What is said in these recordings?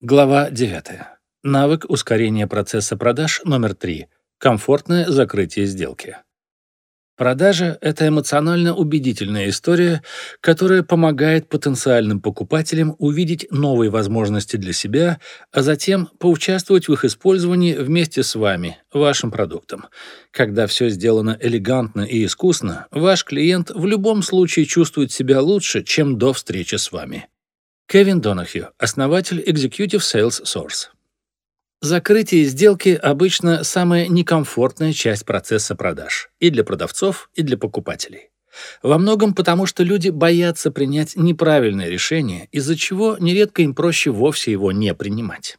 Глава 9. Навык ускорения процесса продаж номер 3. Комфортное закрытие сделки. Продажа — это эмоционально убедительная история, которая помогает потенциальным покупателям увидеть новые возможности для себя, а затем поучаствовать в их использовании вместе с вами, вашим продуктом. Когда все сделано элегантно и искусно, ваш клиент в любом случае чувствует себя лучше, чем до встречи с вами. Кевин Донахью, основатель Executive Sales Source. Закрытие сделки обычно самая некомфортная часть процесса продаж и для продавцов, и для покупателей. Во многом потому, что люди боятся принять неправильное решение, из-за чего нередко им проще вовсе его не принимать.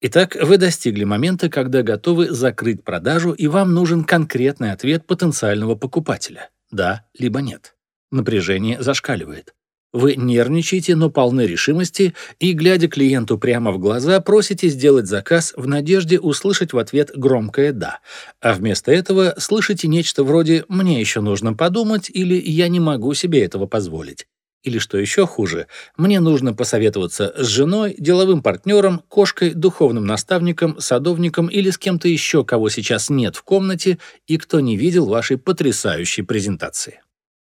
Итак, вы достигли момента, когда готовы закрыть продажу, и вам нужен конкретный ответ потенциального покупателя – да либо нет. Напряжение зашкаливает. Вы нервничаете, но полны решимости и, глядя клиенту прямо в глаза, просите сделать заказ в надежде услышать в ответ громкое «да», а вместо этого слышите нечто вроде «мне еще нужно подумать» или «я не могу себе этого позволить». Или, что еще хуже, мне нужно посоветоваться с женой, деловым партнером, кошкой, духовным наставником, садовником или с кем-то еще, кого сейчас нет в комнате и кто не видел вашей потрясающей презентации.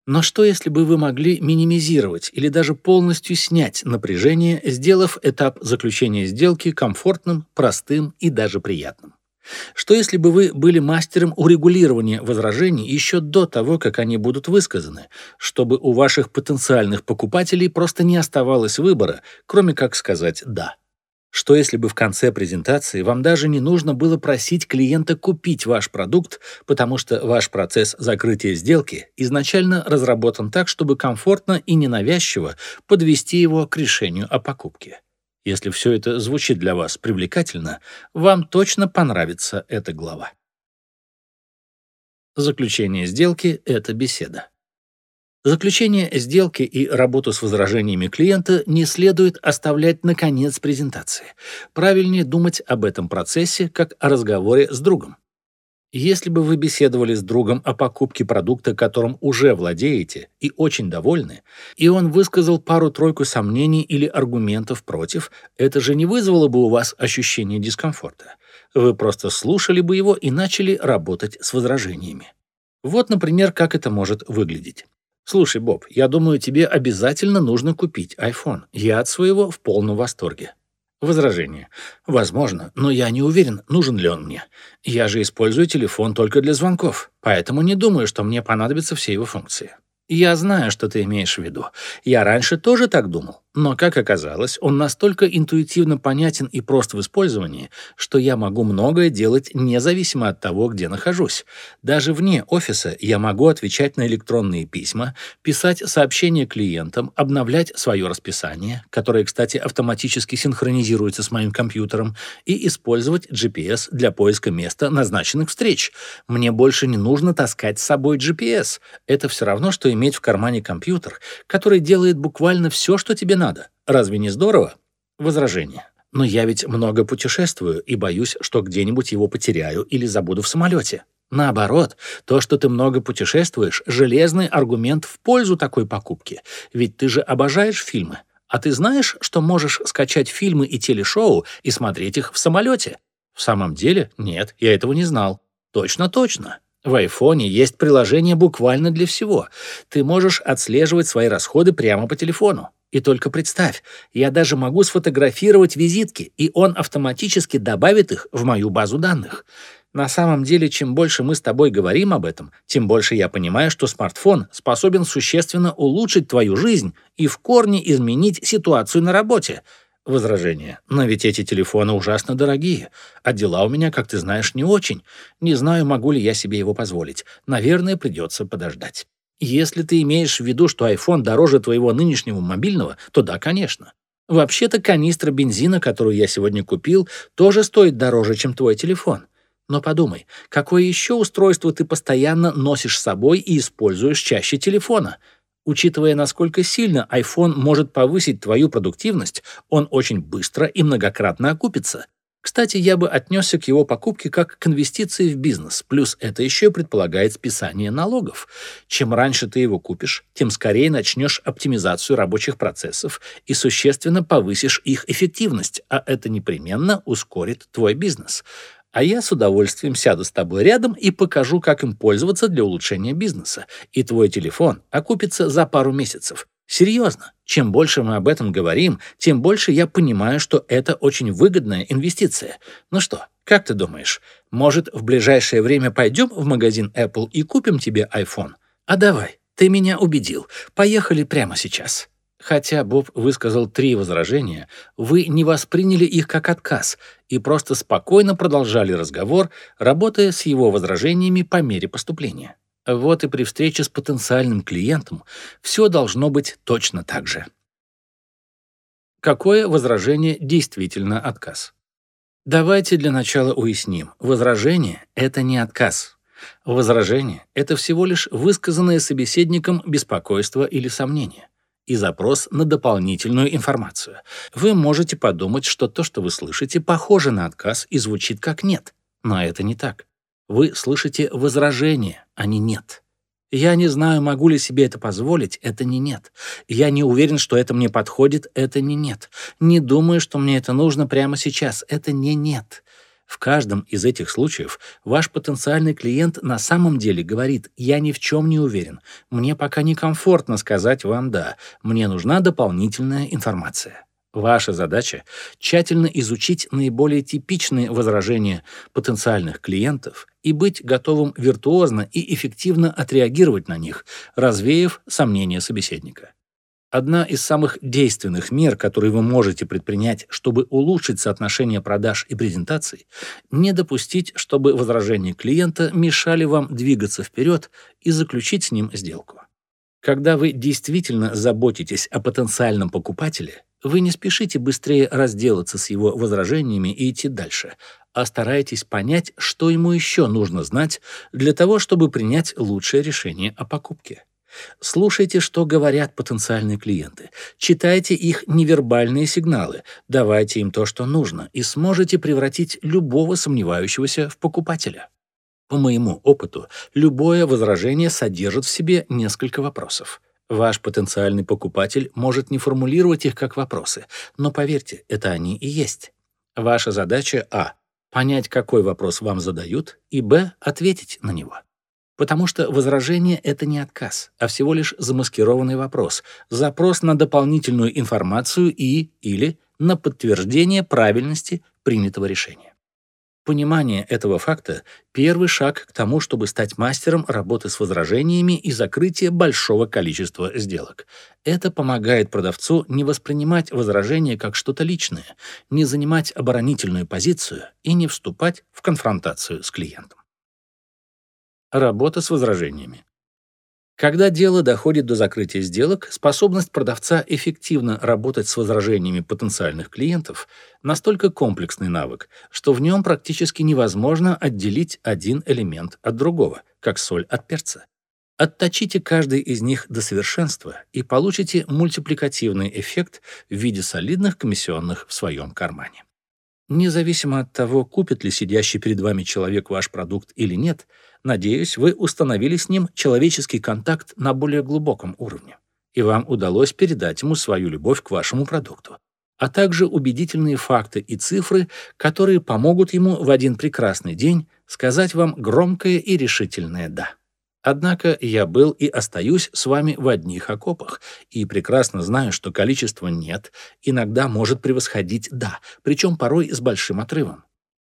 Но что, если бы вы могли минимизировать или даже полностью снять напряжение, сделав этап заключения сделки комфортным, простым и даже приятным? Что если бы вы были мастером урегулирования возражений еще до того, как они будут высказаны, чтобы у ваших потенциальных покупателей просто не оставалось выбора, кроме как сказать «да»? Что если бы в конце презентации вам даже не нужно было просить клиента купить ваш продукт, потому что ваш процесс закрытия сделки изначально разработан так, чтобы комфортно и ненавязчиво подвести его к решению о покупке? Если все это звучит для вас привлекательно, вам точно понравится эта глава. Заключение сделки — это беседа. Заключение сделки и работу с возражениями клиента не следует оставлять на конец презентации. Правильнее думать об этом процессе как о разговоре с другом. Если бы вы беседовали с другом о покупке продукта, которым уже владеете и очень довольны, и он высказал пару-тройку сомнений или аргументов против, это же не вызвало бы у вас ощущение дискомфорта. Вы просто слушали бы его и начали работать с возражениями. Вот, например, как это может выглядеть. «Слушай, Боб, я думаю, тебе обязательно нужно купить iPhone. Я от своего в полном восторге». Возражение. Возможно, но я не уверен, нужен ли он мне. Я же использую телефон только для звонков, поэтому не думаю, что мне понадобятся все его функции. Я знаю, что ты имеешь в виду. Я раньше тоже так думал. Но, как оказалось, он настолько интуитивно понятен и прост в использовании, что я могу многое делать независимо от того, где нахожусь. Даже вне офиса я могу отвечать на электронные письма, писать сообщения клиентам, обновлять свое расписание, которое, кстати, автоматически синхронизируется с моим компьютером, и использовать GPS для поиска места назначенных встреч. Мне больше не нужно таскать с собой GPS. Это все равно, что иметь в кармане компьютер, который делает буквально все, что тебе надо надо. Разве не здорово? Возражение. Но я ведь много путешествую и боюсь, что где-нибудь его потеряю или забуду в самолете. Наоборот, то, что ты много путешествуешь, железный аргумент в пользу такой покупки. Ведь ты же обожаешь фильмы. А ты знаешь, что можешь скачать фильмы и телешоу и смотреть их в самолете? В самом деле, нет, я этого не знал. Точно-точно. В айфоне есть приложение буквально для всего. Ты можешь отслеживать свои расходы прямо по телефону. И только представь, я даже могу сфотографировать визитки, и он автоматически добавит их в мою базу данных. На самом деле, чем больше мы с тобой говорим об этом, тем больше я понимаю, что смартфон способен существенно улучшить твою жизнь и в корне изменить ситуацию на работе. Возражение. Но ведь эти телефоны ужасно дорогие, а дела у меня, как ты знаешь, не очень. Не знаю, могу ли я себе его позволить. Наверное, придется подождать. Если ты имеешь в виду, что iPhone дороже твоего нынешнего мобильного, то да, конечно. Вообще-то канистра бензина, которую я сегодня купил, тоже стоит дороже, чем твой телефон. Но подумай, какое еще устройство ты постоянно носишь с собой и используешь чаще телефона? Учитывая, насколько сильно iPhone может повысить твою продуктивность, он очень быстро и многократно окупится. Кстати, я бы отнесся к его покупке как к инвестиции в бизнес, плюс это еще предполагает списание налогов. Чем раньше ты его купишь, тем скорее начнешь оптимизацию рабочих процессов и существенно повысишь их эффективность, а это непременно ускорит твой бизнес. А я с удовольствием сяду с тобой рядом и покажу, как им пользоваться для улучшения бизнеса. И твой телефон окупится за пару месяцев. Серьезно, чем больше мы об этом говорим, тем больше я понимаю, что это очень выгодная инвестиция. Ну что, как ты думаешь, может, в ближайшее время пойдем в магазин Apple и купим тебе iPhone? А давай, ты меня убедил. Поехали прямо сейчас. Хотя Боб высказал три возражения, вы не восприняли их как отказ и просто спокойно продолжали разговор, работая с его возражениями по мере поступления. Вот и при встрече с потенциальным клиентом все должно быть точно так же. Какое возражение действительно отказ? Давайте для начала уясним. Возражение — это не отказ. Возражение — это всего лишь высказанное собеседником беспокойство или сомнение и запрос на дополнительную информацию. Вы можете подумать, что то, что вы слышите, похоже на отказ и звучит как «нет». Но это не так. Вы слышите возражение, а не «нет». Я не знаю, могу ли себе это позволить, это не нет. Я не уверен, что это мне подходит, это не нет. Не думаю, что мне это нужно прямо сейчас, это не нет. В каждом из этих случаев ваш потенциальный клиент на самом деле говорит «я ни в чем не уверен, мне пока некомфортно сказать вам «да», мне нужна дополнительная информация». Ваша задача — тщательно изучить наиболее типичные возражения потенциальных клиентов и быть готовым виртуозно и эффективно отреагировать на них, развеяв сомнения собеседника. Одна из самых действенных мер, которые вы можете предпринять, чтобы улучшить соотношение продаж и презентаций, не допустить, чтобы возражения клиента мешали вам двигаться вперед и заключить с ним сделку. Когда вы действительно заботитесь о потенциальном покупателе, вы не спешите быстрее разделаться с его возражениями и идти дальше, а стараетесь понять, что ему еще нужно знать для того, чтобы принять лучшее решение о покупке. Слушайте, что говорят потенциальные клиенты. Читайте их невербальные сигналы, давайте им то, что нужно, и сможете превратить любого сомневающегося в покупателя. По моему опыту, любое возражение содержит в себе несколько вопросов. Ваш потенциальный покупатель может не формулировать их как вопросы, но поверьте, это они и есть. Ваша задача А — понять, какой вопрос вам задают, и Б — ответить на него. Потому что возражение — это не отказ, а всего лишь замаскированный вопрос, запрос на дополнительную информацию и или на подтверждение правильности принятого решения. Понимание этого факта — первый шаг к тому, чтобы стать мастером работы с возражениями и закрытия большого количества сделок. Это помогает продавцу не воспринимать возражения как что-то личное, не занимать оборонительную позицию и не вступать в конфронтацию с клиентом. Работа с возражениями. Когда дело доходит до закрытия сделок, способность продавца эффективно работать с возражениями потенциальных клиентов настолько комплексный навык, что в нем практически невозможно отделить один элемент от другого, как соль от перца. Отточите каждый из них до совершенства и получите мультипликативный эффект в виде солидных комиссионных в своем кармане. Независимо от того, купит ли сидящий перед вами человек ваш продукт или нет, надеюсь, вы установили с ним человеческий контакт на более глубоком уровне, и вам удалось передать ему свою любовь к вашему продукту, а также убедительные факты и цифры, которые помогут ему в один прекрасный день сказать вам громкое и решительное «да». Однако я был и остаюсь с вами в одних окопах, и прекрасно знаю, что количество «нет» иногда может превосходить «да», причем порой с большим отрывом.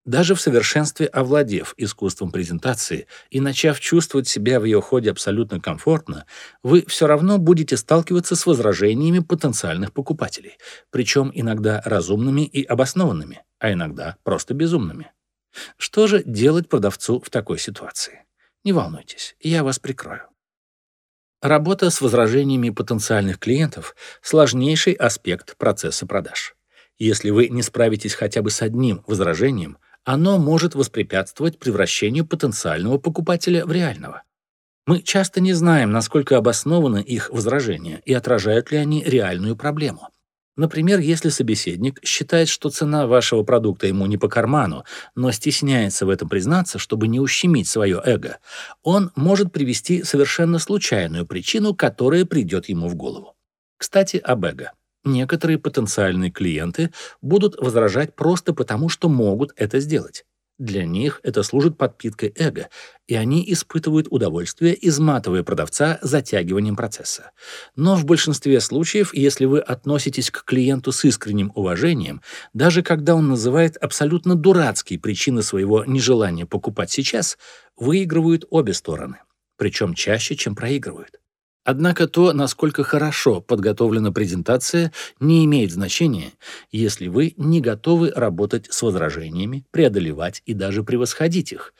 Даже в совершенстве овладев искусством презентации и начав чувствовать себя в ее ходе абсолютно комфортно, вы все равно будете сталкиваться с возражениями потенциальных покупателей, причем иногда разумными и обоснованными, а иногда просто безумными. Что же делать продавцу в такой ситуации? Не волнуйтесь, я вас прикрою. Работа с возражениями потенциальных клиентов – сложнейший аспект процесса продаж. Если вы не справитесь хотя бы с одним возражением, оно может воспрепятствовать превращению потенциального покупателя в реального. Мы часто не знаем, насколько обоснованы их возражения и отражают ли они реальную проблему. Например, если собеседник считает, что цена вашего продукта ему не по карману, но стесняется в этом признаться, чтобы не ущемить свое эго, он может привести совершенно случайную причину, которая придет ему в голову. Кстати, об эго. Некоторые потенциальные клиенты будут возражать просто потому, что могут это сделать. Для них это служит подпиткой эго, и они испытывают удовольствие, изматывая продавца затягиванием процесса. Но в большинстве случаев, если вы относитесь к клиенту с искренним уважением, даже когда он называет абсолютно дурацкие причины своего нежелания покупать сейчас, выигрывают обе стороны, причем чаще, чем проигрывают. Однако то, насколько хорошо подготовлена презентация, не имеет значения, если вы не готовы работать с возражениями, преодолевать и даже превосходить их.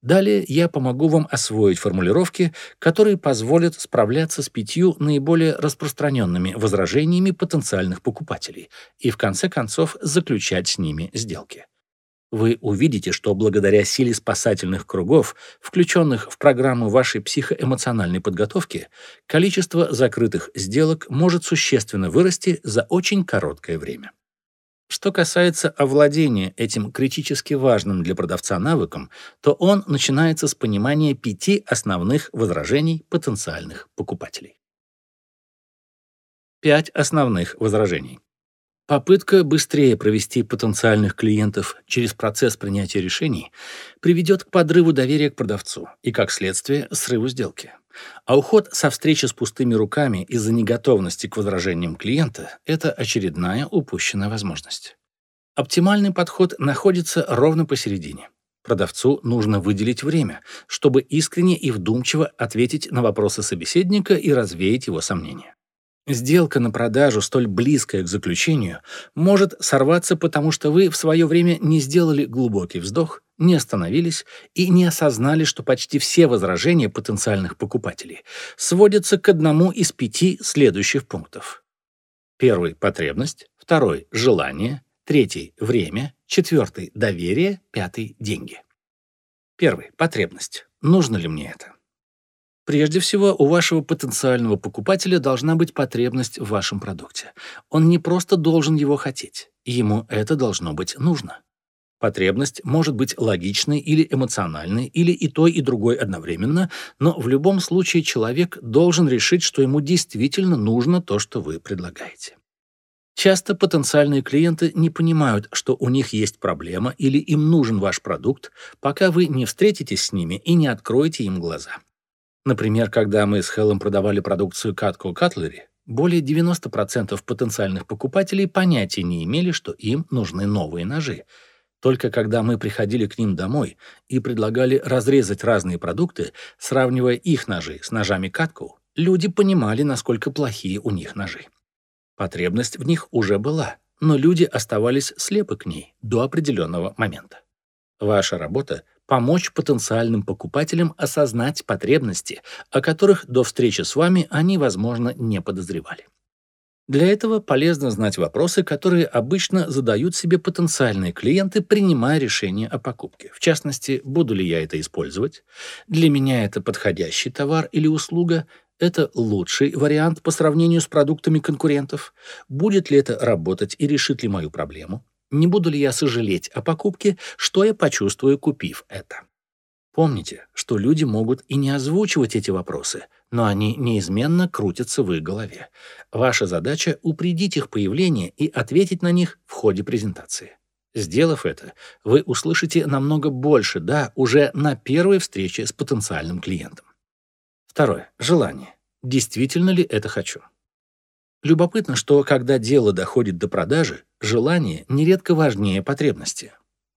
Далее я помогу вам освоить формулировки, которые позволят справляться с пятью наиболее распространенными возражениями потенциальных покупателей и в конце концов заключать с ними сделки вы увидите, что благодаря силе спасательных кругов, включенных в программу вашей психоэмоциональной подготовки, количество закрытых сделок может существенно вырасти за очень короткое время. Что касается овладения этим критически важным для продавца навыком, то он начинается с понимания пяти основных возражений потенциальных покупателей. Пять основных возражений. Попытка быстрее провести потенциальных клиентов через процесс принятия решений приведет к подрыву доверия к продавцу и, как следствие, срыву сделки. А уход со встречи с пустыми руками из-за неготовности к возражениям клиента – это очередная упущенная возможность. Оптимальный подход находится ровно посередине. Продавцу нужно выделить время, чтобы искренне и вдумчиво ответить на вопросы собеседника и развеять его сомнения. Сделка на продажу, столь близкая к заключению, может сорваться, потому что вы в свое время не сделали глубокий вздох, не остановились и не осознали, что почти все возражения потенциальных покупателей сводятся к одному из пяти следующих пунктов. Первый – потребность, второй – желание, третий – время, четвертый – доверие, пятый – деньги. Первый – потребность. Нужно ли мне это? Прежде всего, у вашего потенциального покупателя должна быть потребность в вашем продукте. Он не просто должен его хотеть, ему это должно быть нужно. Потребность может быть логичной или эмоциональной, или и той, и другой одновременно, но в любом случае человек должен решить, что ему действительно нужно то, что вы предлагаете. Часто потенциальные клиенты не понимают, что у них есть проблема или им нужен ваш продукт, пока вы не встретитесь с ними и не откроете им глаза. Например, когда мы с Хеллом продавали продукцию Cutco Cutlery, более 90% потенциальных покупателей понятия не имели, что им нужны новые ножи. Только когда мы приходили к ним домой и предлагали разрезать разные продукты, сравнивая их ножи с ножами Cutco, люди понимали, насколько плохие у них ножи. Потребность в них уже была, но люди оставались слепы к ней до определенного момента. Ваша работа помочь потенциальным покупателям осознать потребности, о которых до встречи с вами они, возможно, не подозревали. Для этого полезно знать вопросы, которые обычно задают себе потенциальные клиенты, принимая решение о покупке. В частности, буду ли я это использовать? Для меня это подходящий товар или услуга? Это лучший вариант по сравнению с продуктами конкурентов? Будет ли это работать и решит ли мою проблему? Не буду ли я сожалеть о покупке, что я почувствую, купив это? Помните, что люди могут и не озвучивать эти вопросы, но они неизменно крутятся в их голове. Ваша задача — упредить их появление и ответить на них в ходе презентации. Сделав это, вы услышите намного больше «да» уже на первой встрече с потенциальным клиентом. Второе. Желание. Действительно ли это хочу? Любопытно, что когда дело доходит до продажи, желание нередко важнее потребности.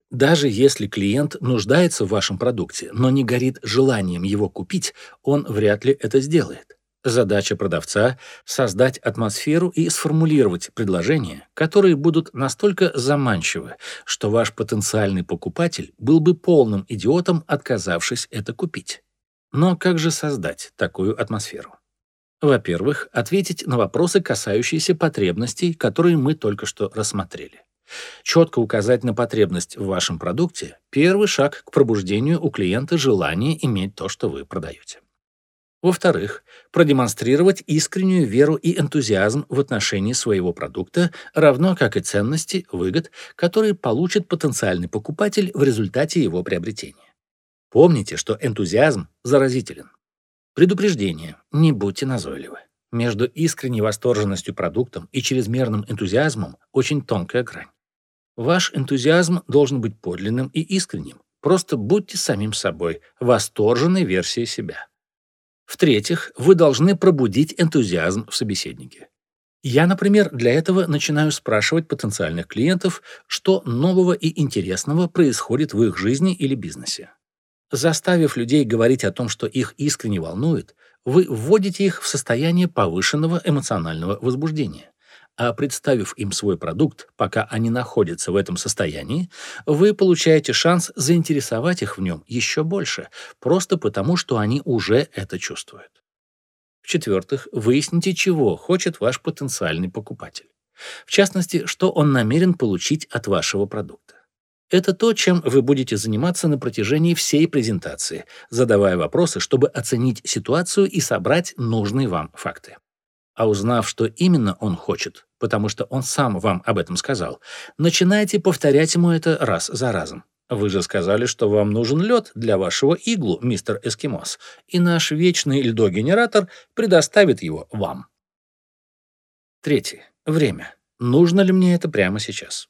Даже если клиент нуждается в вашем продукте, но не горит желанием его купить, он вряд ли это сделает. Задача продавца — создать атмосферу и сформулировать предложения, которые будут настолько заманчивы, что ваш потенциальный покупатель был бы полным идиотом, отказавшись это купить. Но как же создать такую атмосферу? Во-первых, ответить на вопросы, касающиеся потребностей, которые мы только что рассмотрели. Четко указать на потребность в вашем продукте – первый шаг к пробуждению у клиента желания иметь то, что вы продаете. Во-вторых, продемонстрировать искреннюю веру и энтузиазм в отношении своего продукта, равно как и ценности, выгод, которые получит потенциальный покупатель в результате его приобретения. Помните, что энтузиазм заразителен. Предупреждение. Не будьте назойливы. Между искренней восторженностью продуктом и чрезмерным энтузиазмом очень тонкая грань. Ваш энтузиазм должен быть подлинным и искренним. Просто будьте самим собой, восторженной версией себя. В-третьих, вы должны пробудить энтузиазм в собеседнике. Я, например, для этого начинаю спрашивать потенциальных клиентов, что нового и интересного происходит в их жизни или бизнесе. Заставив людей говорить о том, что их искренне волнует, вы вводите их в состояние повышенного эмоционального возбуждения а представив им свой продукт, пока они находятся в этом состоянии, вы получаете шанс заинтересовать их в нем еще больше, просто потому, что они уже это чувствуют. В-четвертых, выясните, чего хочет ваш потенциальный покупатель. В частности, что он намерен получить от вашего продукта. Это то, чем вы будете заниматься на протяжении всей презентации, задавая вопросы, чтобы оценить ситуацию и собрать нужные вам факты. А узнав, что именно он хочет, потому что он сам вам об этом сказал, начинайте повторять ему это раз за разом. Вы же сказали, что вам нужен лед для вашего иглу, мистер Эскимос, и наш вечный льдогенератор предоставит его вам. Третье. Время. Нужно ли мне это прямо сейчас?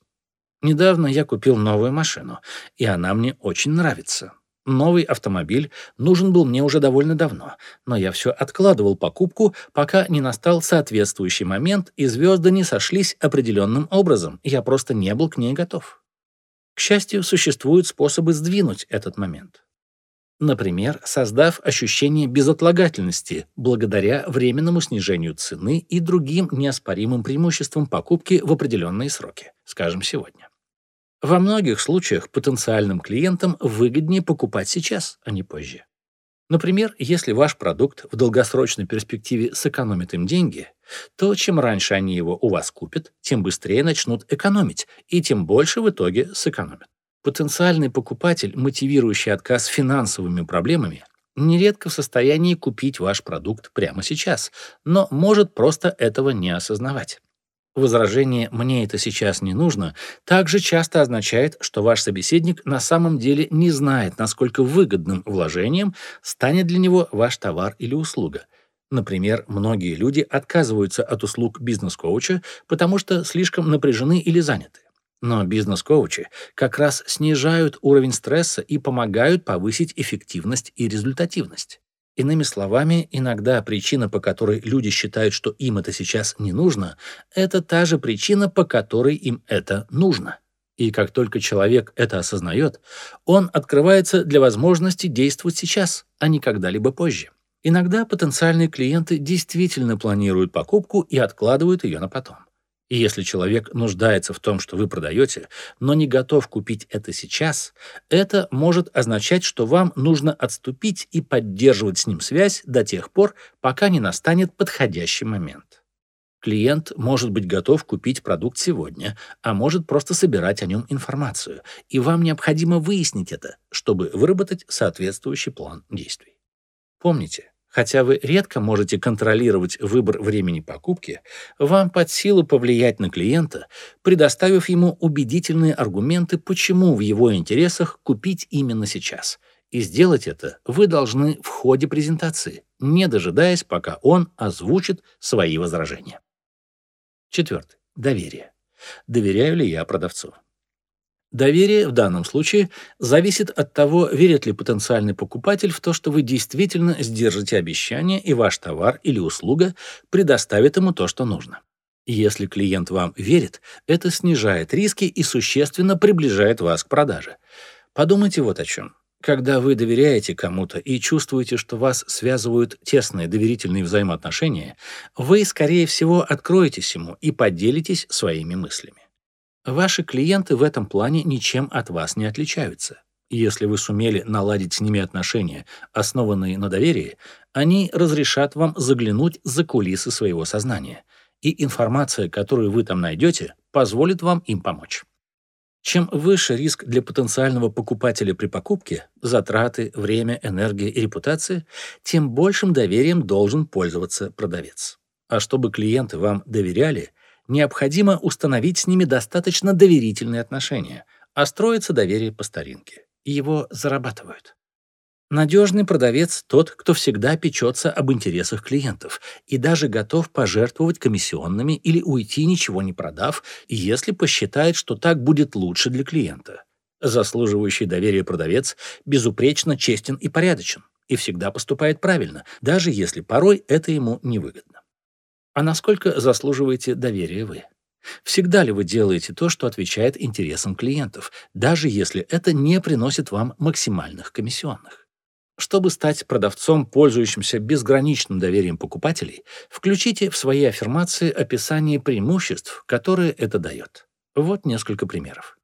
Недавно я купил новую машину, и она мне очень нравится. Новый автомобиль нужен был мне уже довольно давно, но я все откладывал покупку, пока не настал соответствующий момент, и звезды не сошлись определенным образом, я просто не был к ней готов. К счастью, существуют способы сдвинуть этот момент. Например, создав ощущение безотлагательности благодаря временному снижению цены и другим неоспоримым преимуществам покупки в определенные сроки, скажем, сегодня. Во многих случаях потенциальным клиентам выгоднее покупать сейчас, а не позже. Например, если ваш продукт в долгосрочной перспективе сэкономит им деньги, то чем раньше они его у вас купят, тем быстрее начнут экономить, и тем больше в итоге сэкономят. Потенциальный покупатель, мотивирующий отказ финансовыми проблемами, нередко в состоянии купить ваш продукт прямо сейчас, но может просто этого не осознавать. Возражение «мне это сейчас не нужно» также часто означает, что ваш собеседник на самом деле не знает, насколько выгодным вложением станет для него ваш товар или услуга. Например, многие люди отказываются от услуг бизнес-коуча, потому что слишком напряжены или заняты. Но бизнес-коучи как раз снижают уровень стресса и помогают повысить эффективность и результативность. Иными словами, иногда причина, по которой люди считают, что им это сейчас не нужно, это та же причина, по которой им это нужно. И как только человек это осознает, он открывается для возможности действовать сейчас, а не когда-либо позже. Иногда потенциальные клиенты действительно планируют покупку и откладывают ее на потом. И если человек нуждается в том, что вы продаете, но не готов купить это сейчас, это может означать, что вам нужно отступить и поддерживать с ним связь до тех пор, пока не настанет подходящий момент. Клиент может быть готов купить продукт сегодня, а может просто собирать о нем информацию, и вам необходимо выяснить это, чтобы выработать соответствующий план действий. Помните, Хотя вы редко можете контролировать выбор времени покупки, вам под силу повлиять на клиента, предоставив ему убедительные аргументы, почему в его интересах купить именно сейчас. И сделать это вы должны в ходе презентации, не дожидаясь, пока он озвучит свои возражения. Четвертый. Доверие. Доверяю ли я продавцу? Доверие в данном случае зависит от того, верит ли потенциальный покупатель в то, что вы действительно сдержите обещание и ваш товар или услуга предоставит ему то, что нужно. Если клиент вам верит, это снижает риски и существенно приближает вас к продаже. Подумайте вот о чем. Когда вы доверяете кому-то и чувствуете, что вас связывают тесные доверительные взаимоотношения, вы, скорее всего, откроетесь ему и поделитесь своими мыслями. Ваши клиенты в этом плане ничем от вас не отличаются. Если вы сумели наладить с ними отношения, основанные на доверии, они разрешат вам заглянуть за кулисы своего сознания, и информация, которую вы там найдете, позволит вам им помочь. Чем выше риск для потенциального покупателя при покупке, затраты, время, энергия и репутация, тем большим доверием должен пользоваться продавец. А чтобы клиенты вам доверяли, необходимо установить с ними достаточно доверительные отношения, а строится доверие по старинке. И его зарабатывают. Надежный продавец – тот, кто всегда печется об интересах клиентов и даже готов пожертвовать комиссионными или уйти, ничего не продав, если посчитает, что так будет лучше для клиента. Заслуживающий доверия продавец безупречно честен и порядочен и всегда поступает правильно, даже если порой это ему невыгодно. А насколько заслуживаете доверия вы? Всегда ли вы делаете то, что отвечает интересам клиентов, даже если это не приносит вам максимальных комиссионных? Чтобы стать продавцом, пользующимся безграничным доверием покупателей, включите в свои аффирмации описание преимуществ, которые это дает. Вот несколько примеров.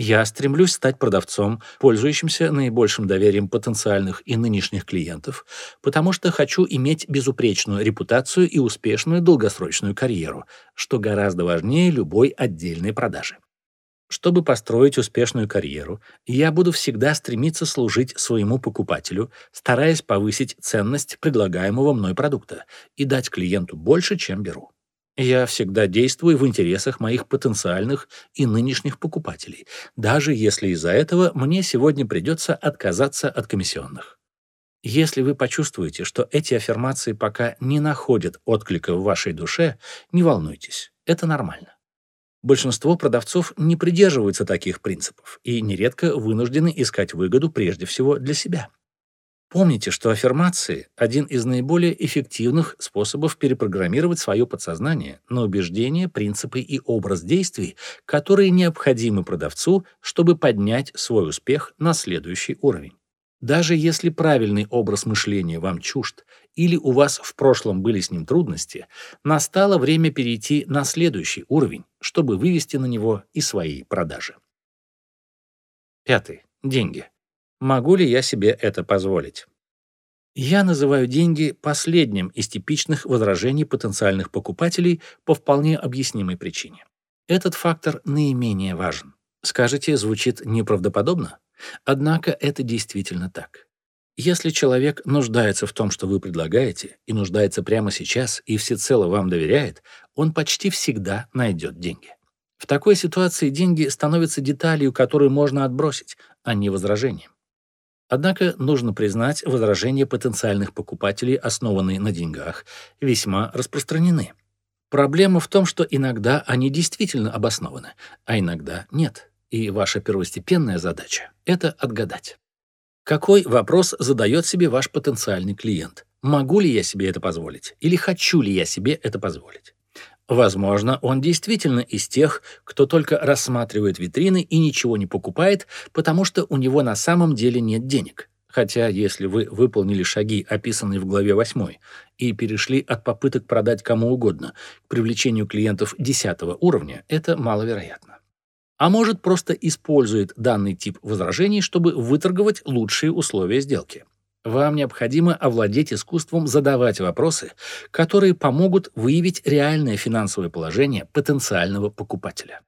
Я стремлюсь стать продавцом, пользующимся наибольшим доверием потенциальных и нынешних клиентов, потому что хочу иметь безупречную репутацию и успешную долгосрочную карьеру, что гораздо важнее любой отдельной продажи. Чтобы построить успешную карьеру, я буду всегда стремиться служить своему покупателю, стараясь повысить ценность предлагаемого мной продукта и дать клиенту больше, чем беру. Я всегда действую в интересах моих потенциальных и нынешних покупателей, даже если из-за этого мне сегодня придется отказаться от комиссионных. Если вы почувствуете, что эти аффирмации пока не находят отклика в вашей душе, не волнуйтесь, это нормально. Большинство продавцов не придерживаются таких принципов и нередко вынуждены искать выгоду прежде всего для себя. Помните, что аффирмации – один из наиболее эффективных способов перепрограммировать свое подсознание на убеждения, принципы и образ действий, которые необходимы продавцу, чтобы поднять свой успех на следующий уровень. Даже если правильный образ мышления вам чужд или у вас в прошлом были с ним трудности, настало время перейти на следующий уровень, чтобы вывести на него и свои продажи. Пятый. Деньги. Могу ли я себе это позволить? Я называю деньги последним из типичных возражений потенциальных покупателей по вполне объяснимой причине. Этот фактор наименее важен. Скажете, звучит неправдоподобно? Однако это действительно так. Если человек нуждается в том, что вы предлагаете, и нуждается прямо сейчас, и всецело вам доверяет, он почти всегда найдет деньги. В такой ситуации деньги становятся деталью, которую можно отбросить, а не возражением. Однако нужно признать, возражения потенциальных покупателей, основанные на деньгах, весьма распространены. Проблема в том, что иногда они действительно обоснованы, а иногда нет. И ваша первостепенная задача — это отгадать. Какой вопрос задает себе ваш потенциальный клиент? Могу ли я себе это позволить? Или хочу ли я себе это позволить? Возможно, он действительно из тех, кто только рассматривает витрины и ничего не покупает, потому что у него на самом деле нет денег. Хотя, если вы выполнили шаги, описанные в главе 8, и перешли от попыток продать кому угодно к привлечению клиентов 10 уровня, это маловероятно а может просто использует данный тип возражений, чтобы выторговать лучшие условия сделки. Вам необходимо овладеть искусством задавать вопросы, которые помогут выявить реальное финансовое положение потенциального покупателя.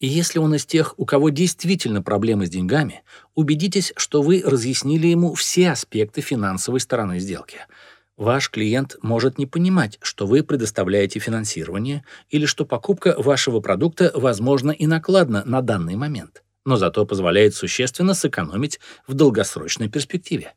И если он из тех, у кого действительно проблемы с деньгами, убедитесь, что вы разъяснили ему все аспекты финансовой стороны сделки – Ваш клиент может не понимать, что вы предоставляете финансирование или что покупка вашего продукта возможна и накладна на данный момент, но зато позволяет существенно сэкономить в долгосрочной перспективе.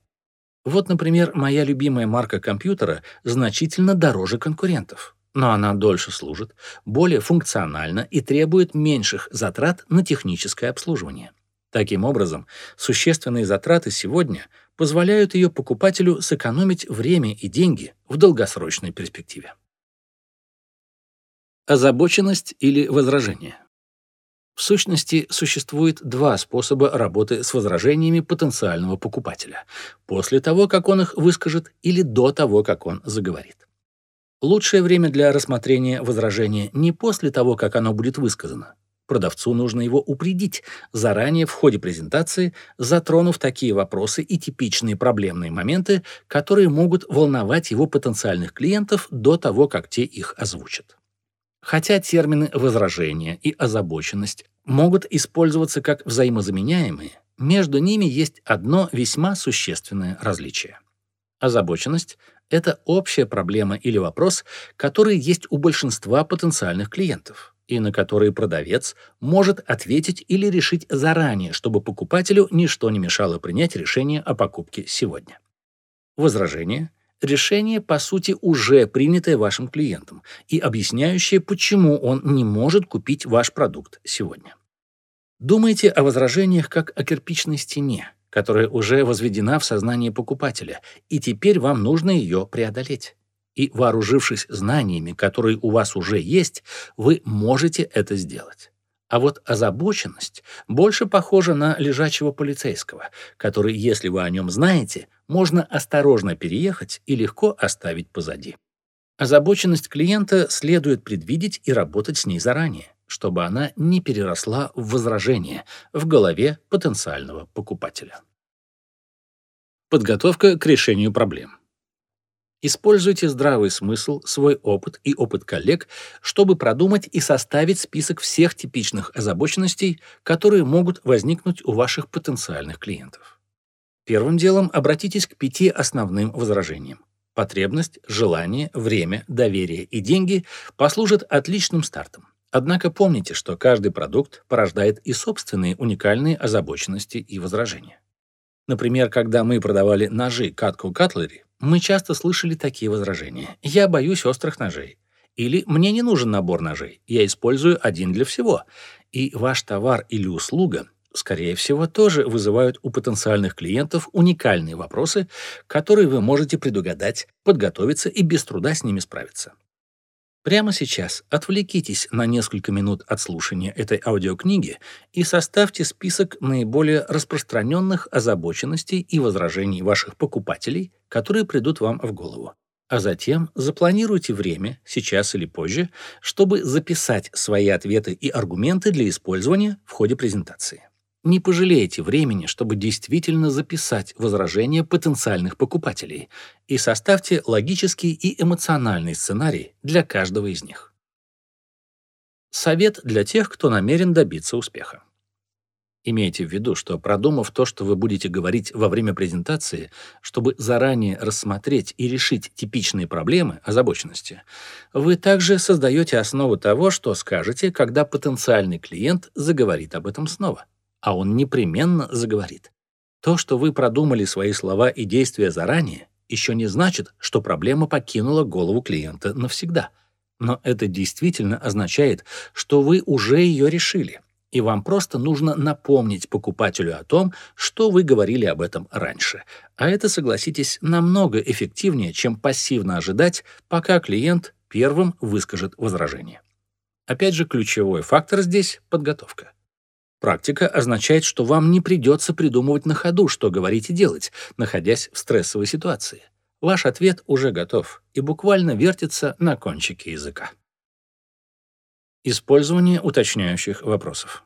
Вот, например, моя любимая марка компьютера значительно дороже конкурентов, но она дольше служит, более функциональна и требует меньших затрат на техническое обслуживание. Таким образом, существенные затраты сегодня позволяют ее покупателю сэкономить время и деньги в долгосрочной перспективе. Озабоченность или возражение. В сущности, существует два способа работы с возражениями потенциального покупателя – после того, как он их выскажет, или до того, как он заговорит. Лучшее время для рассмотрения возражения не после того, как оно будет высказано, Продавцу нужно его упредить заранее в ходе презентации, затронув такие вопросы и типичные проблемные моменты, которые могут волновать его потенциальных клиентов до того, как те их озвучат. Хотя термины «возражение» и «озабоченность» могут использоваться как взаимозаменяемые, между ними есть одно весьма существенное различие. Озабоченность — это общая проблема или вопрос, который есть у большинства потенциальных клиентов и на который продавец может ответить или решить заранее, чтобы покупателю ничто не мешало принять решение о покупке сегодня. Возражение — решение, по сути, уже принятое вашим клиентом и объясняющее, почему он не может купить ваш продукт сегодня. Думайте о возражениях как о кирпичной стене, которая уже возведена в сознание покупателя, и теперь вам нужно ее преодолеть. И вооружившись знаниями, которые у вас уже есть, вы можете это сделать. А вот озабоченность больше похожа на лежачего полицейского, который, если вы о нем знаете, можно осторожно переехать и легко оставить позади. Озабоченность клиента следует предвидеть и работать с ней заранее, чтобы она не переросла в возражение в голове потенциального покупателя. Подготовка к решению проблем. Используйте здравый смысл, свой опыт и опыт коллег, чтобы продумать и составить список всех типичных озабоченностей, которые могут возникнуть у ваших потенциальных клиентов. Первым делом обратитесь к пяти основным возражениям. Потребность, желание, время, доверие и деньги послужат отличным стартом. Однако помните, что каждый продукт порождает и собственные уникальные озабоченности и возражения. Например, когда мы продавали ножи Катку Катлери, мы часто слышали такие возражения. «Я боюсь острых ножей». Или «Мне не нужен набор ножей, я использую один для всего». И ваш товар или услуга, скорее всего, тоже вызывают у потенциальных клиентов уникальные вопросы, которые вы можете предугадать, подготовиться и без труда с ними справиться. Прямо сейчас отвлекитесь на несколько минут от слушания этой аудиокниги и составьте список наиболее распространенных озабоченностей и возражений ваших покупателей, которые придут вам в голову. А затем запланируйте время, сейчас или позже, чтобы записать свои ответы и аргументы для использования в ходе презентации. Не пожалеете времени, чтобы действительно записать возражения потенциальных покупателей и составьте логический и эмоциональный сценарий для каждого из них. Совет для тех, кто намерен добиться успеха. Имейте в виду, что продумав то, что вы будете говорить во время презентации, чтобы заранее рассмотреть и решить типичные проблемы озабоченности, вы также создаете основу того, что скажете, когда потенциальный клиент заговорит об этом снова а он непременно заговорит. То, что вы продумали свои слова и действия заранее, еще не значит, что проблема покинула голову клиента навсегда. Но это действительно означает, что вы уже ее решили, и вам просто нужно напомнить покупателю о том, что вы говорили об этом раньше. А это, согласитесь, намного эффективнее, чем пассивно ожидать, пока клиент первым выскажет возражение. Опять же, ключевой фактор здесь — подготовка. Практика означает, что вам не придется придумывать на ходу, что говорить и делать, находясь в стрессовой ситуации. Ваш ответ уже готов и буквально вертится на кончике языка. Использование уточняющих вопросов.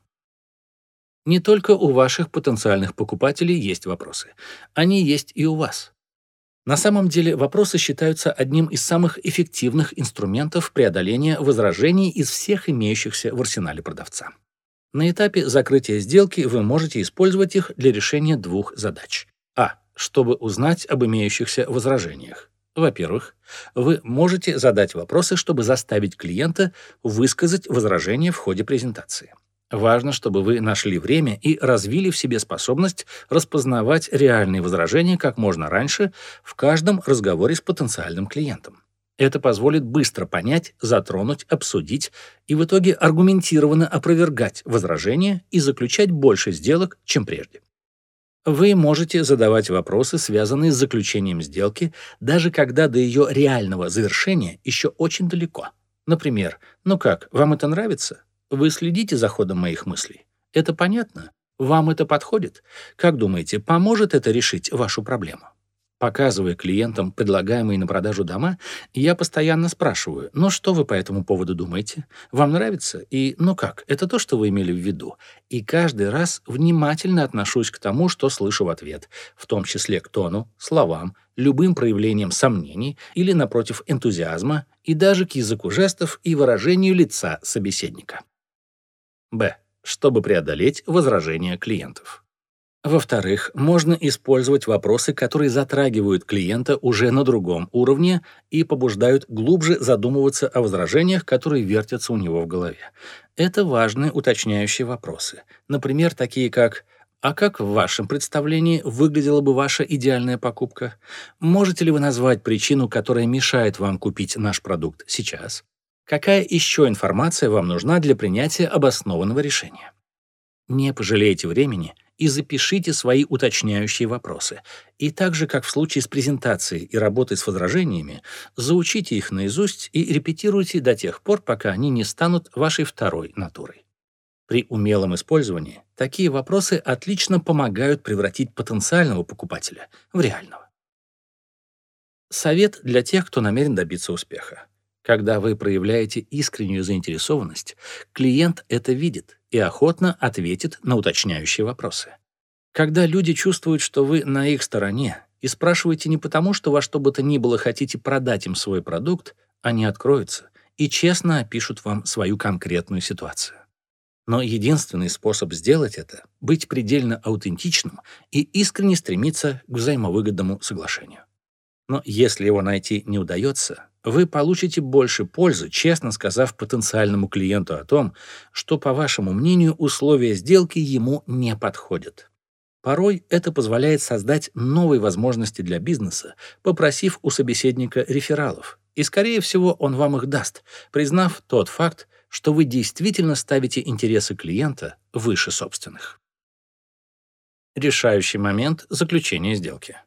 Не только у ваших потенциальных покупателей есть вопросы. Они есть и у вас. На самом деле вопросы считаются одним из самых эффективных инструментов преодоления возражений из всех имеющихся в арсенале продавца. На этапе закрытия сделки вы можете использовать их для решения двух задач. А. Чтобы узнать об имеющихся возражениях. Во-первых, вы можете задать вопросы, чтобы заставить клиента высказать возражение в ходе презентации. Важно, чтобы вы нашли время и развили в себе способность распознавать реальные возражения как можно раньше в каждом разговоре с потенциальным клиентом. Это позволит быстро понять, затронуть, обсудить и в итоге аргументированно опровергать возражения и заключать больше сделок, чем прежде. Вы можете задавать вопросы, связанные с заключением сделки, даже когда до ее реального завершения еще очень далеко. Например, «Ну как, вам это нравится? Вы следите за ходом моих мыслей? Это понятно? Вам это подходит? Как думаете, поможет это решить вашу проблему?» Показывая клиентам предлагаемые на продажу дома, я постоянно спрашиваю, ну что вы по этому поводу думаете? Вам нравится? И ну как, это то, что вы имели в виду? И каждый раз внимательно отношусь к тому, что слышу в ответ, в том числе к тону, словам любым проявлением сомнений или, напротив, энтузиазма и даже к языку жестов и выражению лица собеседника. Б. Чтобы преодолеть возражения клиентов. Во-вторых, можно использовать вопросы, которые затрагивают клиента уже на другом уровне и побуждают глубже задумываться о возражениях, которые вертятся у него в голове. Это важные уточняющие вопросы. Например, такие как «А как в вашем представлении выглядела бы ваша идеальная покупка? Можете ли вы назвать причину, которая мешает вам купить наш продукт сейчас? Какая еще информация вам нужна для принятия обоснованного решения?» Не пожалейте времени – и запишите свои уточняющие вопросы. И так же, как в случае с презентацией и работой с возражениями, заучите их наизусть и репетируйте до тех пор, пока они не станут вашей второй натурой. При умелом использовании такие вопросы отлично помогают превратить потенциального покупателя в реального. Совет для тех, кто намерен добиться успеха. Когда вы проявляете искреннюю заинтересованность, клиент это видит и охотно ответит на уточняющие вопросы. Когда люди чувствуют, что вы на их стороне, и спрашиваете не потому, что во что бы то ни было хотите продать им свой продукт, они откроются и честно опишут вам свою конкретную ситуацию. Но единственный способ сделать это — быть предельно аутентичным и искренне стремиться к взаимовыгодному соглашению. Но если его найти не удается, вы получите больше пользы, честно сказав потенциальному клиенту о том, что, по вашему мнению, условия сделки ему не подходят. Порой это позволяет создать новые возможности для бизнеса, попросив у собеседника рефералов. И, скорее всего, он вам их даст, признав тот факт, что вы действительно ставите интересы клиента выше собственных. Решающий момент заключения сделки.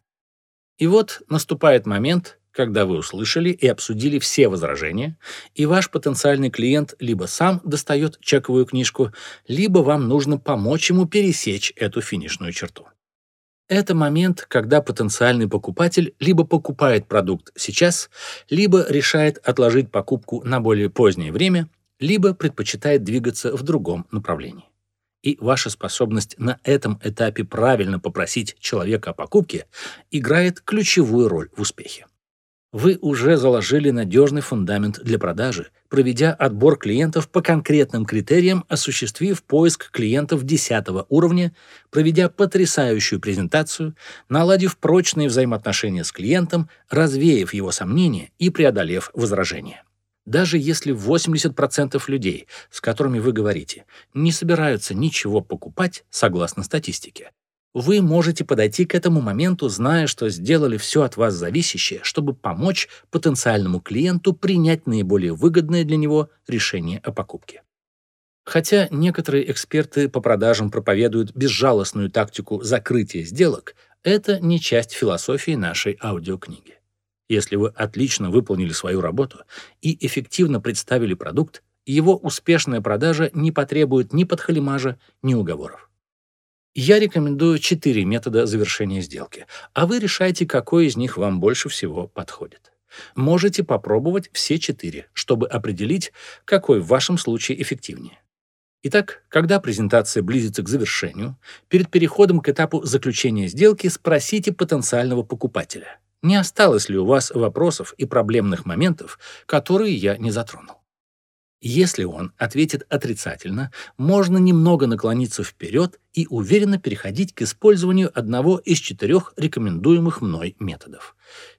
И вот наступает момент, когда вы услышали и обсудили все возражения, и ваш потенциальный клиент либо сам достает чековую книжку, либо вам нужно помочь ему пересечь эту финишную черту. Это момент, когда потенциальный покупатель либо покупает продукт сейчас, либо решает отложить покупку на более позднее время, либо предпочитает двигаться в другом направлении и ваша способность на этом этапе правильно попросить человека о покупке играет ключевую роль в успехе. Вы уже заложили надежный фундамент для продажи, проведя отбор клиентов по конкретным критериям, осуществив поиск клиентов 10 уровня, проведя потрясающую презентацию, наладив прочные взаимоотношения с клиентом, развеяв его сомнения и преодолев возражения. Даже если 80% людей, с которыми вы говорите, не собираются ничего покупать, согласно статистике, вы можете подойти к этому моменту, зная, что сделали все от вас зависящее, чтобы помочь потенциальному клиенту принять наиболее выгодное для него решение о покупке. Хотя некоторые эксперты по продажам проповедуют безжалостную тактику закрытия сделок, это не часть философии нашей аудиокниги. Если вы отлично выполнили свою работу и эффективно представили продукт, его успешная продажа не потребует ни подхалимажа, ни уговоров. Я рекомендую четыре метода завершения сделки, а вы решайте, какой из них вам больше всего подходит. Можете попробовать все четыре, чтобы определить, какой в вашем случае эффективнее. Итак, когда презентация близится к завершению, перед переходом к этапу заключения сделки спросите потенциального покупателя – не осталось ли у вас вопросов и проблемных моментов, которые я не затронул? Если он ответит отрицательно, можно немного наклониться вперед и уверенно переходить к использованию одного из четырех рекомендуемых мной методов.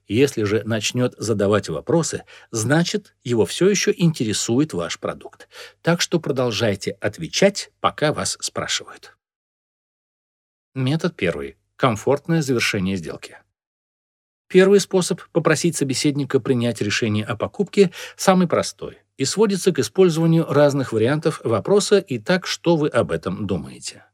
Если же начнет задавать вопросы, значит, его все еще интересует ваш продукт. Так что продолжайте отвечать, пока вас спрашивают. Метод первый. Комфортное завершение сделки. Первый способ — попросить собеседника принять решение о покупке — самый простой и сводится к использованию разных вариантов вопроса и так, что вы об этом думаете.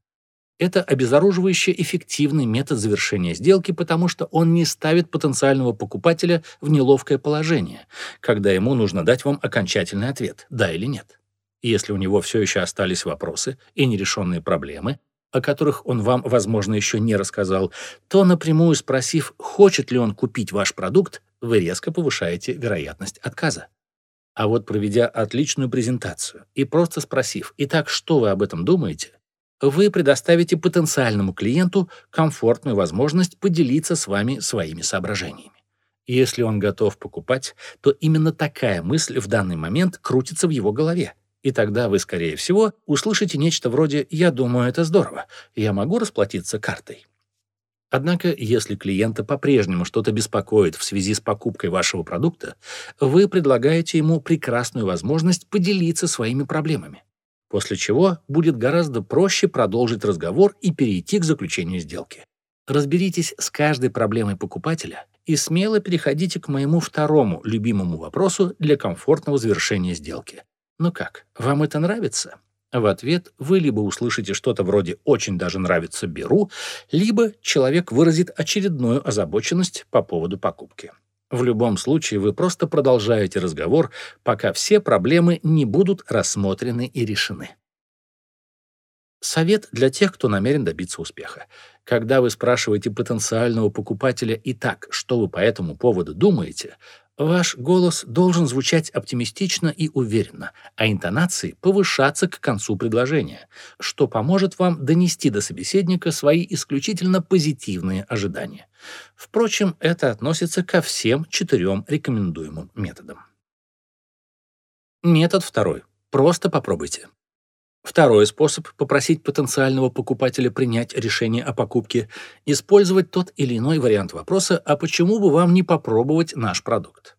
Это обезоруживающе эффективный метод завершения сделки, потому что он не ставит потенциального покупателя в неловкое положение, когда ему нужно дать вам окончательный ответ, да или нет. Если у него все еще остались вопросы и нерешенные проблемы, о которых он вам, возможно, еще не рассказал, то напрямую спросив, хочет ли он купить ваш продукт, вы резко повышаете вероятность отказа. А вот проведя отличную презентацию и просто спросив, «Итак, что вы об этом думаете?», вы предоставите потенциальному клиенту комфортную возможность поделиться с вами своими соображениями. Если он готов покупать, то именно такая мысль в данный момент крутится в его голове. И тогда вы, скорее всего, услышите нечто вроде «я думаю, это здорово, я могу расплатиться картой». Однако, если клиента по-прежнему что-то беспокоит в связи с покупкой вашего продукта, вы предлагаете ему прекрасную возможность поделиться своими проблемами, после чего будет гораздо проще продолжить разговор и перейти к заключению сделки. Разберитесь с каждой проблемой покупателя и смело переходите к моему второму любимому вопросу для комфортного завершения сделки. Ну как, вам это нравится? В ответ вы либо услышите что-то вроде «очень даже нравится, беру», либо человек выразит очередную озабоченность по поводу покупки. В любом случае вы просто продолжаете разговор, пока все проблемы не будут рассмотрены и решены. Совет для тех, кто намерен добиться успеха. Когда вы спрашиваете потенциального покупателя «Итак, что вы по этому поводу думаете?», Ваш голос должен звучать оптимистично и уверенно, а интонации повышаться к концу предложения, что поможет вам донести до собеседника свои исключительно позитивные ожидания. Впрочем, это относится ко всем четырем рекомендуемым методам. Метод второй. Просто попробуйте. Второй способ – попросить потенциального покупателя принять решение о покупке – использовать тот или иной вариант вопроса «А почему бы вам не попробовать наш продукт?».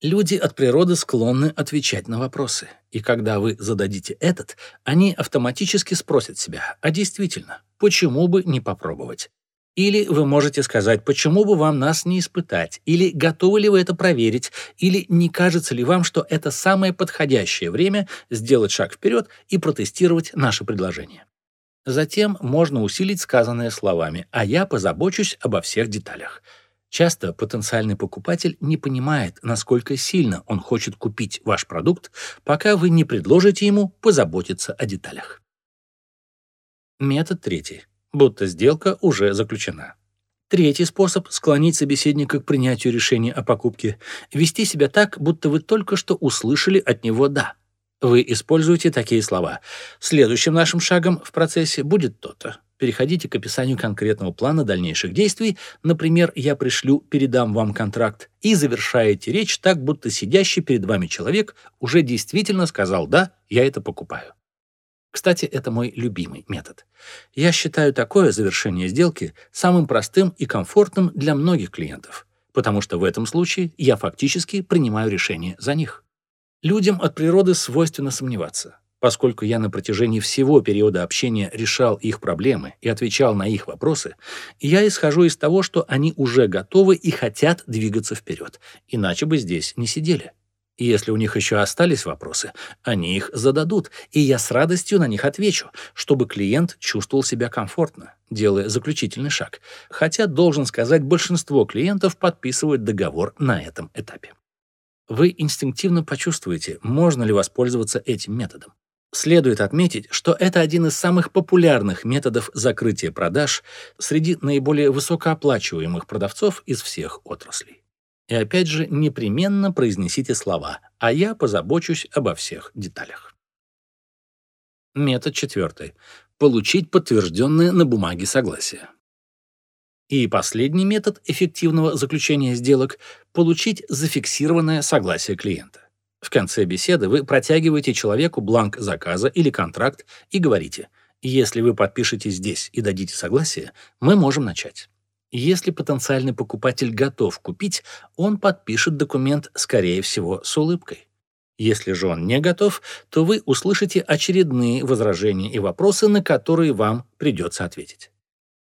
Люди от природы склонны отвечать на вопросы, и когда вы зададите этот, они автоматически спросят себя «А действительно, почему бы не попробовать?». Или вы можете сказать, почему бы вам нас не испытать, или готовы ли вы это проверить, или не кажется ли вам, что это самое подходящее время сделать шаг вперед и протестировать наше предложение. Затем можно усилить сказанное словами «а я позабочусь обо всех деталях». Часто потенциальный покупатель не понимает, насколько сильно он хочет купить ваш продукт, пока вы не предложите ему позаботиться о деталях. Метод третий будто сделка уже заключена. Третий способ – склонить собеседника к принятию решения о покупке – вести себя так, будто вы только что услышали от него «да». Вы используете такие слова. Следующим нашим шагом в процессе будет то-то. Переходите к описанию конкретного плана дальнейших действий, например, «я пришлю, передам вам контракт», и завершаете речь так, будто сидящий перед вами человек уже действительно сказал «да, я это покупаю». Кстати, это мой любимый метод. Я считаю такое завершение сделки самым простым и комфортным для многих клиентов, потому что в этом случае я фактически принимаю решение за них. Людям от природы свойственно сомневаться. Поскольку я на протяжении всего периода общения решал их проблемы и отвечал на их вопросы, я исхожу из того, что они уже готовы и хотят двигаться вперед, иначе бы здесь не сидели. И если у них еще остались вопросы, они их зададут, и я с радостью на них отвечу, чтобы клиент чувствовал себя комфортно, делая заключительный шаг. Хотя, должен сказать, большинство клиентов подписывают договор на этом этапе. Вы инстинктивно почувствуете, можно ли воспользоваться этим методом. Следует отметить, что это один из самых популярных методов закрытия продаж среди наиболее высокооплачиваемых продавцов из всех отраслей. И опять же, непременно произнесите слова, а я позабочусь обо всех деталях. Метод четвертый. Получить подтвержденное на бумаге согласие. И последний метод эффективного заключения сделок – получить зафиксированное согласие клиента. В конце беседы вы протягиваете человеку бланк заказа или контракт и говорите, если вы подпишете здесь и дадите согласие, мы можем начать. Если потенциальный покупатель готов купить, он подпишет документ, скорее всего, с улыбкой. Если же он не готов, то вы услышите очередные возражения и вопросы, на которые вам придется ответить.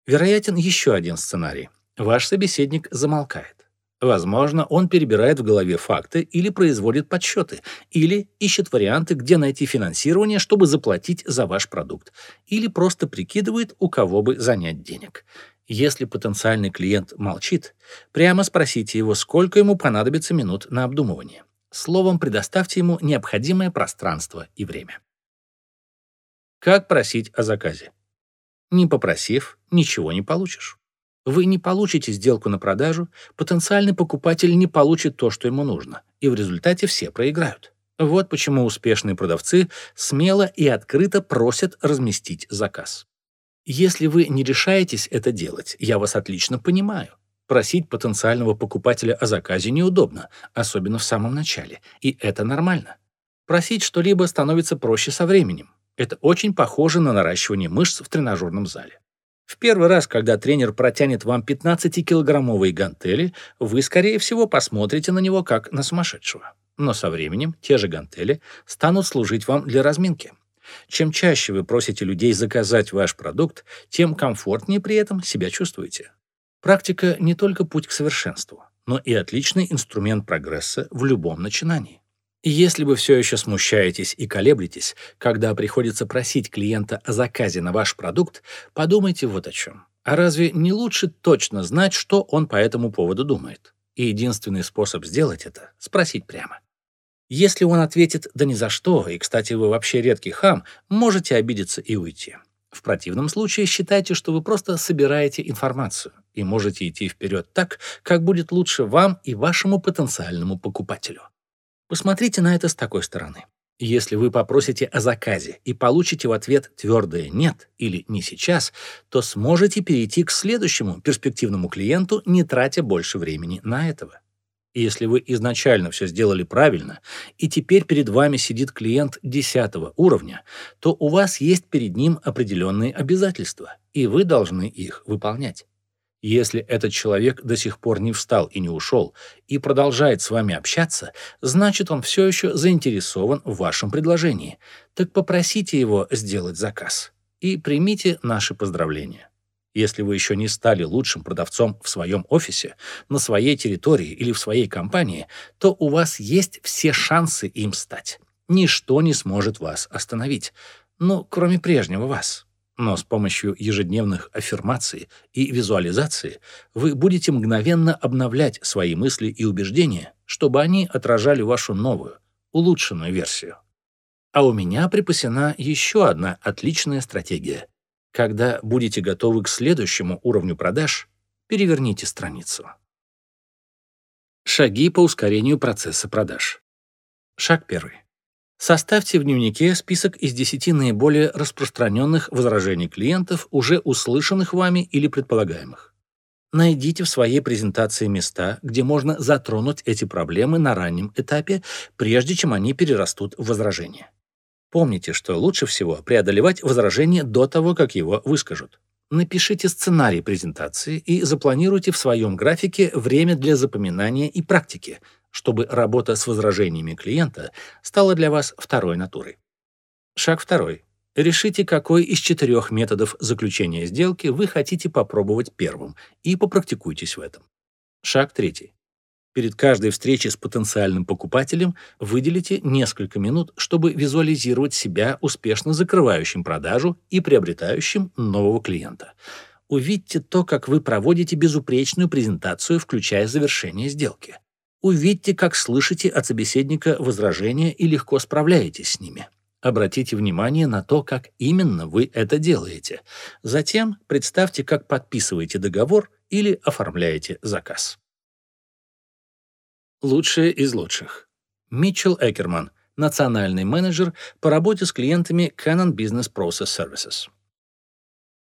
Вероятен еще один сценарий. Ваш собеседник замолкает. Возможно, он перебирает в голове факты или производит подсчеты, или ищет варианты, где найти финансирование, чтобы заплатить за ваш продукт, или просто прикидывает, у кого бы занять денег. Если потенциальный клиент молчит, прямо спросите его, сколько ему понадобится минут на обдумывание. Словом, предоставьте ему необходимое пространство и время. Как просить о заказе? Не попросив, ничего не получишь. Вы не получите сделку на продажу, потенциальный покупатель не получит то, что ему нужно, и в результате все проиграют. Вот почему успешные продавцы смело и открыто просят разместить заказ. Если вы не решаетесь это делать, я вас отлично понимаю. Просить потенциального покупателя о заказе неудобно, особенно в самом начале, и это нормально. Просить что-либо становится проще со временем. Это очень похоже на наращивание мышц в тренажерном зале. В первый раз, когда тренер протянет вам 15-килограммовые гантели, вы, скорее всего, посмотрите на него как на сумасшедшего. Но со временем те же гантели станут служить вам для разминки. Чем чаще вы просите людей заказать ваш продукт, тем комфортнее при этом себя чувствуете. Практика не только путь к совершенству, но и отличный инструмент прогресса в любом начинании. И если вы все еще смущаетесь и колеблетесь, когда приходится просить клиента о заказе на ваш продукт, подумайте вот о чем. А разве не лучше точно знать, что он по этому поводу думает? И единственный способ сделать это — спросить прямо. Если он ответит «да ни за что», и, кстати, вы вообще редкий хам, можете обидеться и уйти. В противном случае считайте, что вы просто собираете информацию и можете идти вперед так, как будет лучше вам и вашему потенциальному покупателю. Посмотрите на это с такой стороны. Если вы попросите о заказе и получите в ответ твердое «нет» или «не сейчас», то сможете перейти к следующему перспективному клиенту, не тратя больше времени на этого. И если вы изначально все сделали правильно, и теперь перед вами сидит клиент десятого уровня, то у вас есть перед ним определенные обязательства, и вы должны их выполнять. Если этот человек до сих пор не встал и не ушел и продолжает с вами общаться, значит, он все еще заинтересован в вашем предложении. Так попросите его сделать заказ и примите наши поздравления. Если вы еще не стали лучшим продавцом в своем офисе, на своей территории или в своей компании, то у вас есть все шансы им стать. Ничто не сможет вас остановить. Ну, кроме прежнего вас. Но с помощью ежедневных аффирмаций и визуализации вы будете мгновенно обновлять свои мысли и убеждения, чтобы они отражали вашу новую, улучшенную версию. А у меня припасена еще одна отличная стратегия. Когда будете готовы к следующему уровню продаж, переверните страницу. Шаги по ускорению процесса продаж. Шаг первый. Составьте в дневнике список из 10 наиболее распространенных возражений клиентов, уже услышанных вами или предполагаемых. Найдите в своей презентации места, где можно затронуть эти проблемы на раннем этапе, прежде чем они перерастут в возражения. Помните, что лучше всего преодолевать возражение до того, как его выскажут. Напишите сценарий презентации и запланируйте в своем графике время для запоминания и практики – чтобы работа с возражениями клиента стала для вас второй натурой. Шаг второй. Решите, какой из четырех методов заключения сделки вы хотите попробовать первым, и попрактикуйтесь в этом. Шаг третий. Перед каждой встречей с потенциальным покупателем выделите несколько минут, чтобы визуализировать себя успешно закрывающим продажу и приобретающим нового клиента. Увидьте то, как вы проводите безупречную презентацию, включая завершение сделки. Увидьте, как слышите от собеседника возражения и легко справляетесь с ними. Обратите внимание на то, как именно вы это делаете. Затем представьте, как подписываете договор или оформляете заказ. Лучшие из лучших. Митчелл Экерман, национальный менеджер по работе с клиентами Canon Business Process Services.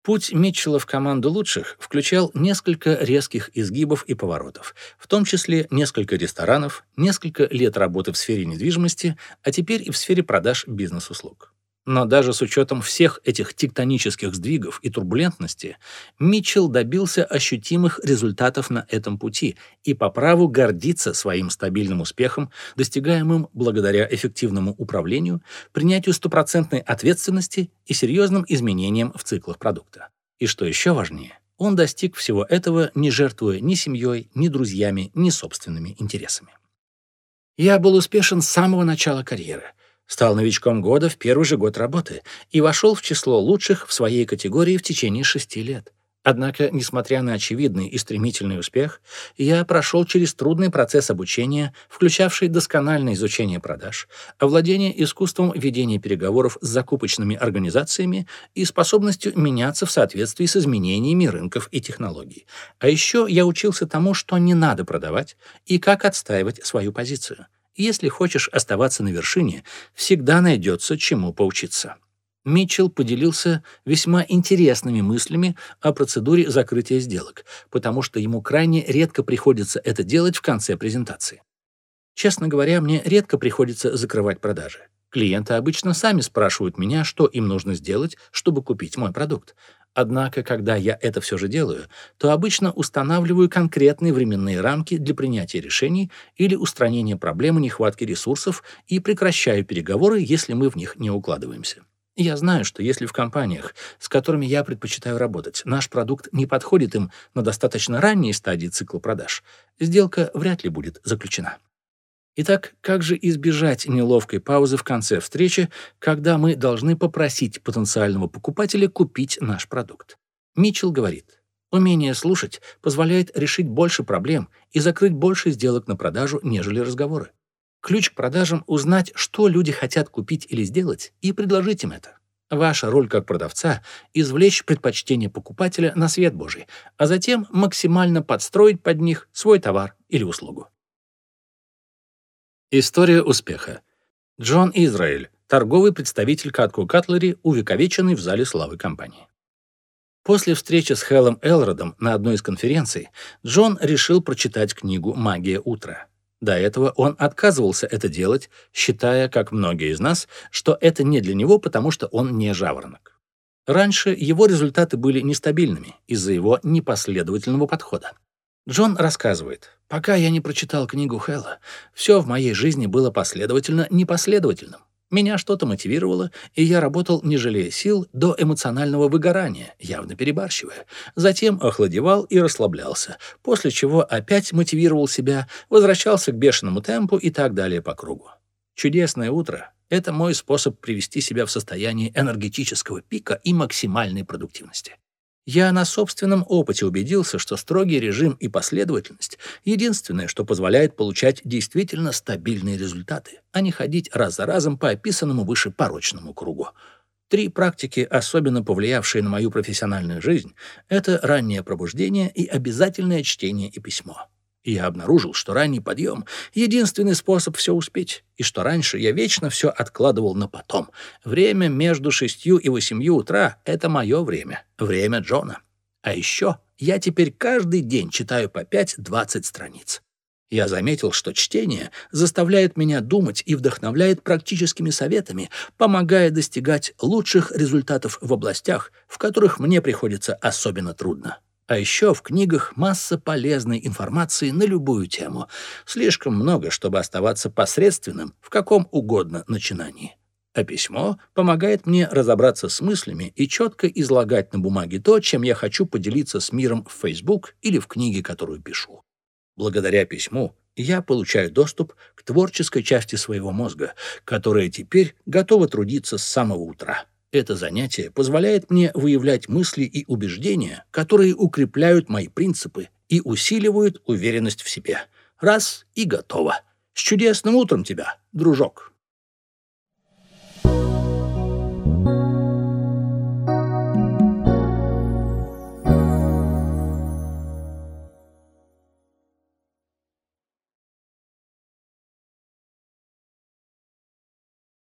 Путь Митчелла в команду лучших включал несколько резких изгибов и поворотов, в том числе несколько ресторанов, несколько лет работы в сфере недвижимости, а теперь и в сфере продаж бизнес-услуг. Но даже с учетом всех этих тектонических сдвигов и турбулентности, Митчелл добился ощутимых результатов на этом пути и по праву гордится своим стабильным успехом, достигаемым благодаря эффективному управлению, принятию стопроцентной ответственности и серьезным изменениям в циклах продукта. И что еще важнее, он достиг всего этого, не жертвуя ни семьей, ни друзьями, ни собственными интересами. Я был успешен с самого начала карьеры — Стал новичком года в первый же год работы и вошел в число лучших в своей категории в течение шести лет. Однако, несмотря на очевидный и стремительный успех, я прошел через трудный процесс обучения, включавший доскональное изучение продаж, овладение искусством ведения переговоров с закупочными организациями и способностью меняться в соответствии с изменениями рынков и технологий. А еще я учился тому, что не надо продавать и как отстаивать свою позицию. Если хочешь оставаться на вершине, всегда найдется чему поучиться. Митчелл поделился весьма интересными мыслями о процедуре закрытия сделок, потому что ему крайне редко приходится это делать в конце презентации. Честно говоря, мне редко приходится закрывать продажи. Клиенты обычно сами спрашивают меня, что им нужно сделать, чтобы купить мой продукт. Однако, когда я это все же делаю, то обычно устанавливаю конкретные временные рамки для принятия решений или устранения проблемы нехватки ресурсов и прекращаю переговоры, если мы в них не укладываемся. Я знаю, что если в компаниях, с которыми я предпочитаю работать, наш продукт не подходит им на достаточно ранней стадии цикла продаж, сделка вряд ли будет заключена. Итак, как же избежать неловкой паузы в конце встречи, когда мы должны попросить потенциального покупателя купить наш продукт? Митчелл говорит, умение слушать позволяет решить больше проблем и закрыть больше сделок на продажу, нежели разговоры. Ключ к продажам — узнать, что люди хотят купить или сделать, и предложить им это. Ваша роль как продавца — извлечь предпочтение покупателя на свет Божий, а затем максимально подстроить под них свой товар или услугу. История успеха. Джон Израиль, торговый представитель Катку Катлери, увековеченный в зале славы компании. После встречи с Хеллом Элродом на одной из конференций Джон решил прочитать книгу «Магия утра». До этого он отказывался это делать, считая, как многие из нас, что это не для него, потому что он не жаворонок. Раньше его результаты были нестабильными из-за его непоследовательного подхода. Джон рассказывает, «Пока я не прочитал книгу Хэлла, все в моей жизни было последовательно непоследовательным. Меня что-то мотивировало, и я работал, не жалея сил, до эмоционального выгорания, явно перебарщивая. Затем охладевал и расслаблялся, после чего опять мотивировал себя, возвращался к бешеному темпу и так далее по кругу. Чудесное утро — это мой способ привести себя в состояние энергетического пика и максимальной продуктивности. Я на собственном опыте убедился, что строгий режим и последовательность — единственное, что позволяет получать действительно стабильные результаты, а не ходить раз за разом по описанному выше порочному кругу. Три практики, особенно повлиявшие на мою профессиональную жизнь, это раннее пробуждение и обязательное чтение и письмо и я обнаружил, что ранний подъем — единственный способ все успеть, и что раньше я вечно все откладывал на потом. Время между шестью и восемью утра — это мое время, время Джона. А еще я теперь каждый день читаю по 5-20 страниц. Я заметил, что чтение заставляет меня думать и вдохновляет практическими советами, помогая достигать лучших результатов в областях, в которых мне приходится особенно трудно. А еще в книгах масса полезной информации на любую тему. Слишком много, чтобы оставаться посредственным в каком угодно начинании. А письмо помогает мне разобраться с мыслями и четко излагать на бумаге то, чем я хочу поделиться с миром в Facebook или в книге, которую пишу. Благодаря письму я получаю доступ к творческой части своего мозга, которая теперь готова трудиться с самого утра. Это занятие позволяет мне выявлять мысли и убеждения, которые укрепляют мои принципы и усиливают уверенность в себе. Раз и готово. С чудесным утром тебя, дружок!